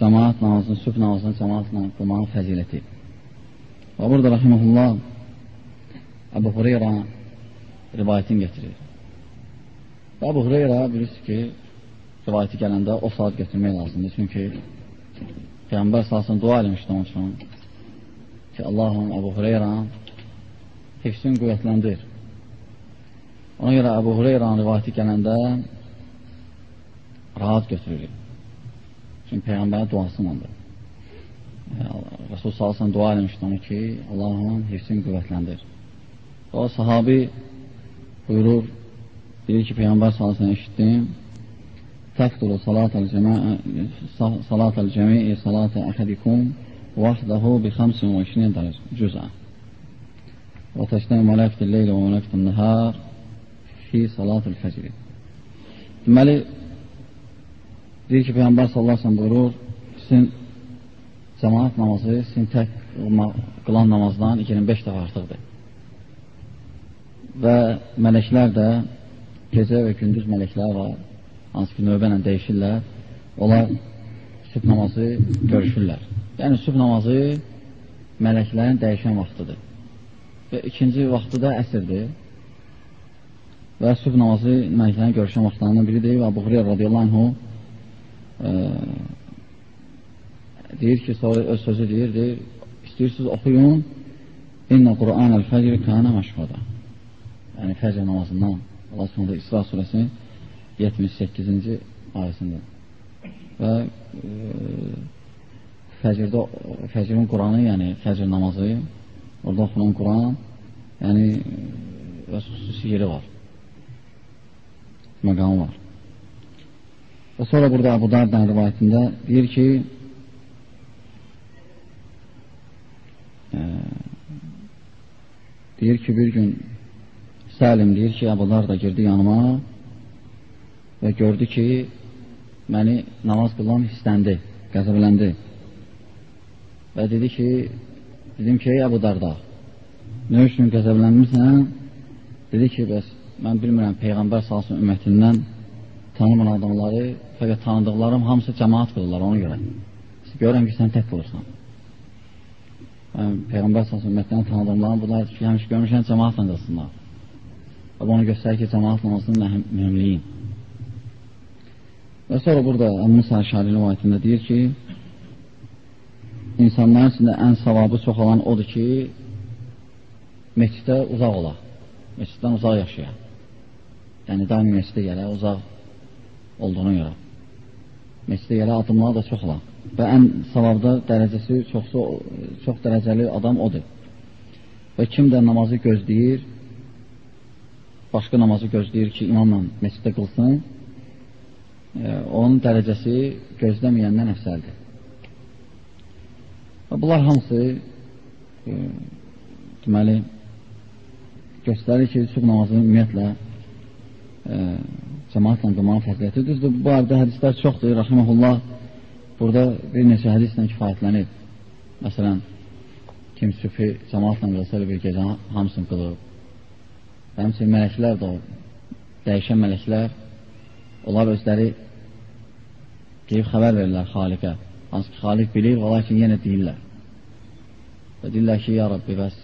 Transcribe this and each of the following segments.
cəmaat namazını, sübh namazını cəmaatla qılmağın fəziləti. Və burada rəhməhullah Əbu Hureyra rivayətini getirir. Və Əbu Hureyra bilirsiniz ki, rivayəti gələndə o saat götürmək lazımdır. Çünki Peyğəmbər salsın dua eləmişdi onun üçün ki, Allahım Əbu Hureyra hifsin qüvvətləndir. Ona görə Əbu Hureyranın rivayəti gələndə rahat götürülür. Çünki Peyğəmbərin duasındandır. Rasul salsan dua eləmişdi onu ki, Allahın hifsin qüvvətləndir. O sahabi buyurur, deyir ki, Peyğəmbər salsan eşitdim, təqdulu salatal cəmi'i salatə əhədikum vahdahu bi 25 cüzə və təşnə mələkdir leylə və mələkdir nəhər fi salatul fəcri. Deməli, deyir ki, Peyyambar sallallahu aleyhi buyurur, sizin cəmaat namazı sizin tək qılan namazdan 25 dəfə artıqdır. Və mələklər də gecə və gündüz mələklər var, hansı ki, növbə ilə dəyişirlər, onlar sübh namazı görüşürlər. Yəni, sübh namazı mələklərin dəyişən vaxtıdır. Və ikinci vaxtı da əsrdir və sübh namazı mələklərin görüşən vaxtlarından biridir və Abu Hureyra radiyallahu anhu e, deyir ki, sonra öz sözü deyir, deyir, istəyirsiniz oxuyun. İnnə Qur'an əl-fəcr kənə məşhuda yəni fəcr namazından Allah sonunda İsra surəsi 78-ci ayəsində. Və e, fəcrdə fəcrin Quranı, yəni fəcr namazı orada oxunan Quran yəni öz xüsusi yeri var. Məqamı var. Və sonra burada Abu Dardan rivayətində deyir ki, e, deyir ki, bir gün Səlim deyir ki, Abu Darda girdi yanıma və gördü ki, məni namaz qılan hissləndi, qəzəbləndi. Və dedi ki, dedim ki, ey Abu Darda, nə üçün qəzəblənmirsən? Dedi ki, bəs mən bilmirəm, Peyğəmbər salsın ümmətindən tanımayan adamları, fəqət tanıdıqlarım hamısı cəmaat qılırlar ona görə. Görürəm ki, sən tək qılırsan. Peyğəmbər salsın ümmətindən tanıdığımların bunlar ki, həmiş görmüşən cəmaatla qılsınlar. Və bunu göstərir ki, cəmaat namazının mühümliyin. Və sonra burada Əmmusa Şari rivayətində deyir ki, insanların içində ən savabı çox olan odur ki, meçdə uzaq ola, meçiddən uzaq yaşaya. Yəni, daimi məscidə gələ, uzaq olduğuna görə. Məscidə gələ adımlar da çox olan. Və ən savabda dərəcəsi çoxsu, çox dərəcəli adam odur. Və kim də namazı gözləyir, başqa namazı gözləyir ki, imamla məscidə qılsın, e, onun dərəcəsi gözləməyəndən əfsəldir. Və bunlar hamısı e, deməli, göstərir ki, sübh namazını ümumiyyətlə cəmaatla qılmanın fəziləti. Düzdür, bu barədə hədislər çoxdur. Rəximəhullah burada bir neçə hədislə kifayətlənir. Məsələn, kim sübhi cəmaatla qılsa bir gecə hamısını qılıb. Həmçinin mələklər də o, dəyişən mələklər, onlar özləri deyib xəbər verirlər xaliqə. Hansı ki, xaliq bilir, və lakin yenə deyirlər. Və deyirlər ki, ya Rabbi, bəs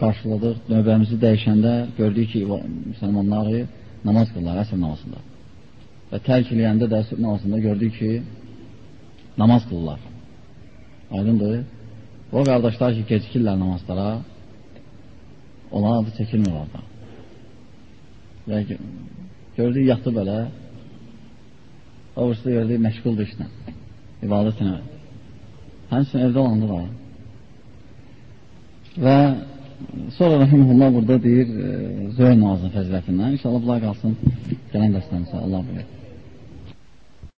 qarşıladıq, növbəmizi dəyişəndə gördük ki, müsəlmanları namaz qılırlar əsr namazında. Və tərk eləyəndə də əsr namazında gördük ki, namaz qılırlar. Aydındır. O qardaşlar ki, gecikirlər namazlara, onların adı çəkilmir orada. Və gördük, yatdı belə, o birisi gördük, məşğuldur işlə, ibadətlə. Həmçinin evdə olanda da. Və Sonra Rəhimullah burada deyir e, zöhr namazının fəzilətindən. İnşallah bunlar qalsın gələn dərslərimizə. Allah bilir.